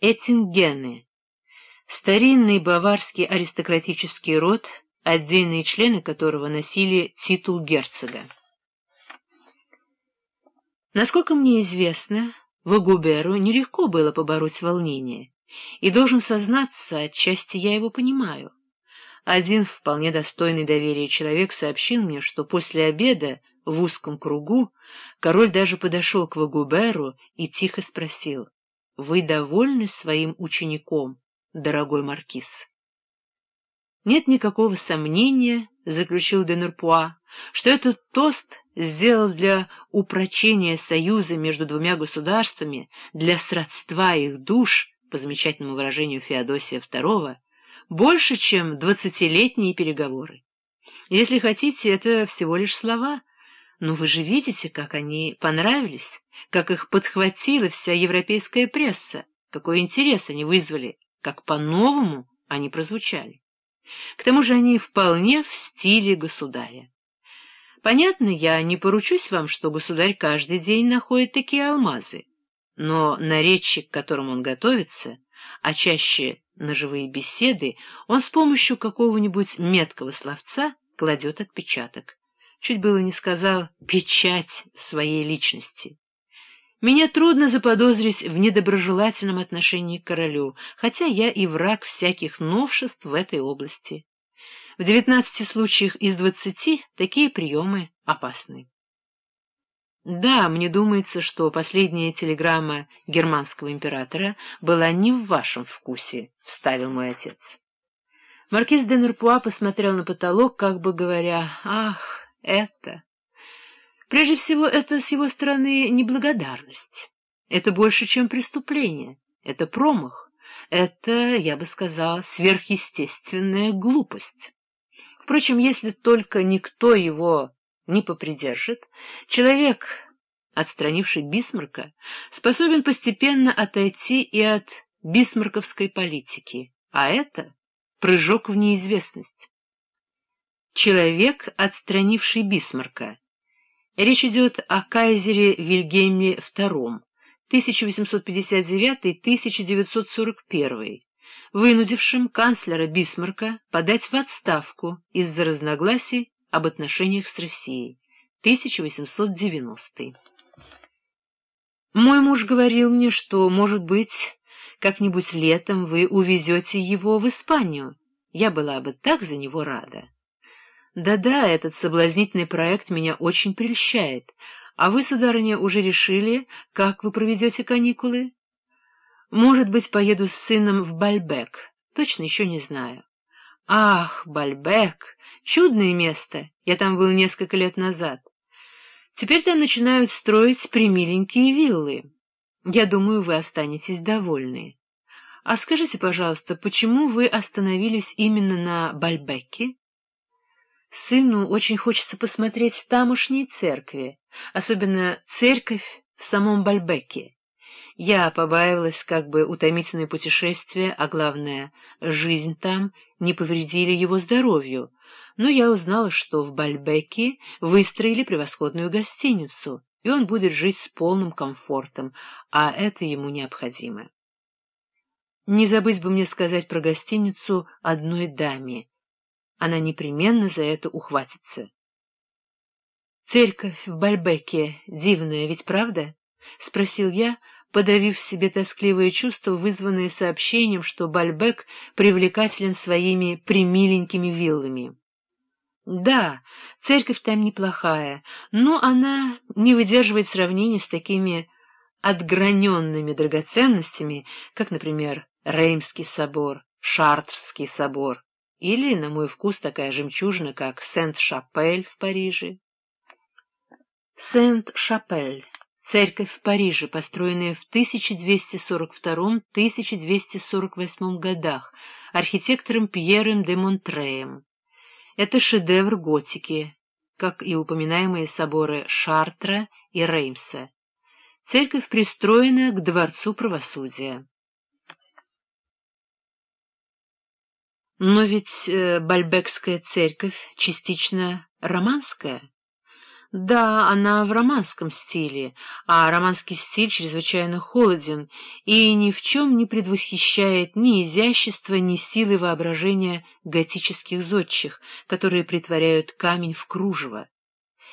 Эттингены. Старинный баварский аристократический род, отдельные члены которого носили титул герцога. Насколько мне известно, Вагуберу нелегко было побороть волнение, и должен сознаться, отчасти я его понимаю. Один вполне достойный доверия человек сообщил мне, что после обеда в узком кругу король даже подошел к Вагуберу и тихо спросил — вы довольны своим учеником, дорогой маркиз? Нет никакого сомнения, — заключил Денерпуа, — что этот тост сделал для упрочения союза между двумя государствами, для сродства их душ, по замечательному выражению Феодосия II, больше, чем двадцатилетние переговоры. Если хотите, это всего лишь слова, но вы же видите, как они понравились, как их подхватила вся европейская пресса, какой интерес они вызвали, как по-новому они прозвучали. К тому же они вполне в стиле государя. Понятно, я не поручусь вам, что государь каждый день находит такие алмазы, но на речи, к которым он готовится, а чаще на живые беседы, он с помощью какого-нибудь меткого словца кладет отпечаток чуть было не сказал «печать своей личности». Меня трудно заподозрить в недоброжелательном отношении к королю, хотя я и враг всяких новшеств в этой области. В девятнадцати случаях из двадцати такие приемы опасны. Да, мне думается, что последняя телеграмма германского императора была не в вашем вкусе, — вставил мой отец. Маркиз де Нерпуа посмотрел на потолок, как бы говоря, «Ах, это... Прежде всего, это с его стороны неблагодарность. Это больше, чем преступление. Это промах. Это, я бы сказал, сверхъестественная глупость. Впрочем, если только никто его не попридержит, человек, отстранивший Бисмарка, способен постепенно отойти и от бисмарковской политики, а это прыжок в неизвестность человек, отстранивший Бисмарка. Речь идет о кайзере Вильгельме II, 1859-1941, вынудившем канцлера Бисмарка подать в отставку из-за разногласий об отношениях с Россией, 1890. Мой муж говорил мне, что, может быть, как-нибудь летом вы увезете его в Испанию. Я была бы так за него рада. Да-да, этот соблазнительный проект меня очень прельщает. А вы, сударыня, уже решили, как вы проведете каникулы? Может быть, поеду с сыном в Бальбек. Точно еще не знаю. Ах, Бальбек! Чудное место. Я там был несколько лет назад. Теперь там начинают строить примиленькие виллы. Я думаю, вы останетесь довольны. А скажите, пожалуйста, почему вы остановились именно на Бальбеке? Сыну очень хочется посмотреть тамошние церкви, особенно церковь в самом Бальбеке. Я побаивалась, как бы утомительное путешествие, а главное, жизнь там, не повредили его здоровью, но я узнала, что в Бальбеке выстроили превосходную гостиницу, и он будет жить с полным комфортом, а это ему необходимо. Не забыть бы мне сказать про гостиницу одной даме, она непременно за это ухватится. «Церковь в Бальбеке дивная, ведь правда?» — спросил я, подавив в себе тоскливое чувство, вызванное сообщением, что Бальбек привлекателен своими примиленькими виллами. «Да, церковь там неплохая, но она не выдерживает сравнения с такими отграненными драгоценностями, как, например, Реймский собор, Шартрский собор» или, на мой вкус, такая жемчужина, как Сент-Шапель в Париже. Сент-Шапель — церковь в Париже, построенная в 1242-1248 годах архитектором Пьером де Монтреем. Это шедевр готики, как и упоминаемые соборы Шартра и Реймса. Церковь пристроена к Дворцу правосудия. Но ведь э, Бальбекская церковь частично романская. Да, она в романском стиле, а романский стиль чрезвычайно холоден и ни в чем не предвосхищает ни изящества, ни силы воображения готических зодчих, которые притворяют камень в кружево.